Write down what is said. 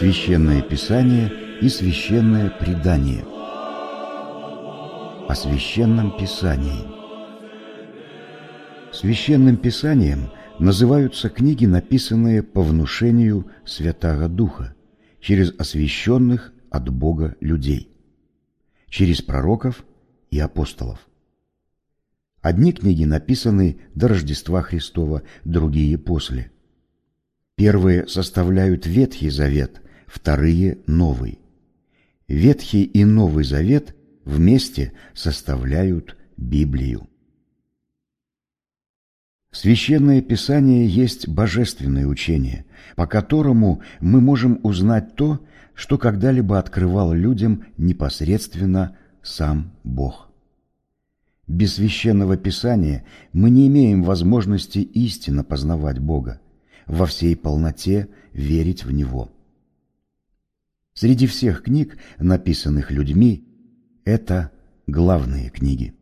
Священное Писание и Священное Предание. О Священном Писании. Священным Писанием называются книги, написанные по внушению Святаго Духа, через освященных от Бога людей, через пророков и апостолов. Одни книги написаны до Рождества Христова, другие после. Первые составляют Ветхий Завет, вторые – Новый. Ветхий и Новый Завет вместе составляют Библию. Священное Писание есть божественное учение, по которому мы можем узнать то, что когда-либо открывал людям непосредственно сам Бог. Без священного писания мы не имеем возможности истинно познавать Бога, во всей полноте верить в Него. Среди всех книг, написанных людьми, это главные книги.